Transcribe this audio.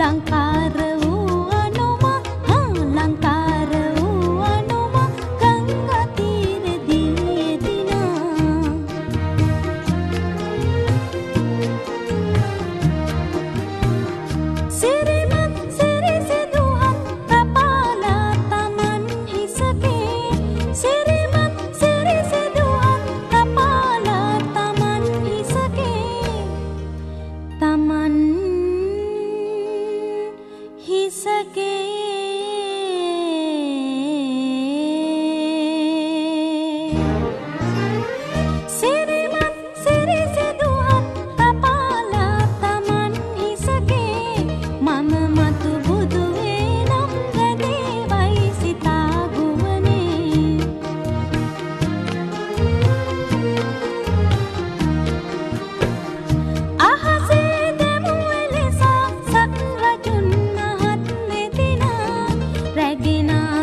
ලංකාර වූ අනුම ලංකාර වූ අනුම ගංගතීරදීදිනා සිර सके ना